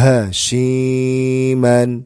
هاشيما